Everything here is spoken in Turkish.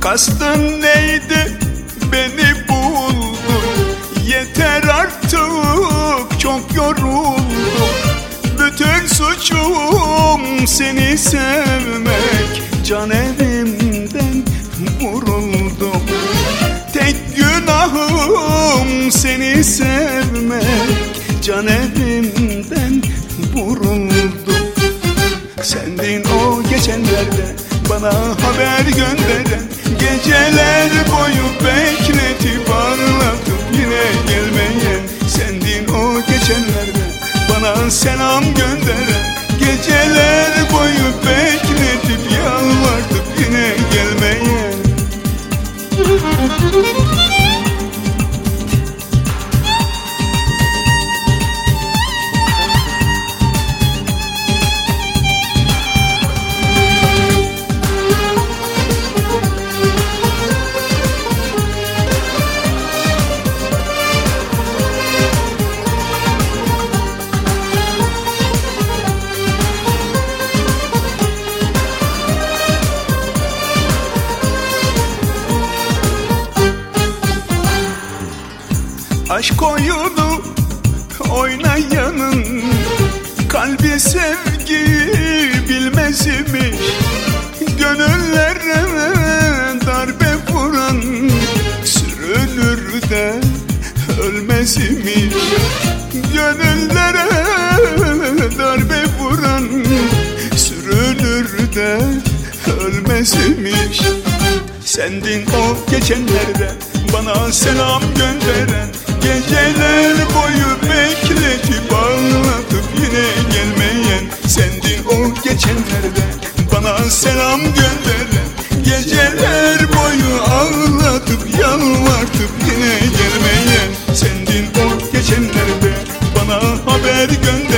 Kastın neydi? Beni buldu Yeter artık çok yoruldum. Bütün suçum seni sevmek. Can evimden vuruldum. Tek günahım seni sevmek. Can evimden vuruldum. Sendin o geçenlerde bana haber gönderen Geceler boyu bekletip ağlatıp yine gelmeyen Sendin o geçenlerde. Bana selam gönderen Geceler boyu bekletip Aşk oyunu oynayanın. Kalbi sevgi bilmez imiş Gönüllere darbe vuran Sürünür de ölmez imiş Gönüllere darbe vuran Sürünür de ölmez imiş Sendin o geçenlerde bana selam gönderen Geceler boyu bekletip ağlatıp yine gelmeyen Sendin o geçenlerde. Bana selam gönderen Geceler boyu ağlatıp yalvartıp yine gelmeyen Sendin o geçenlerde. Bana haber gönderen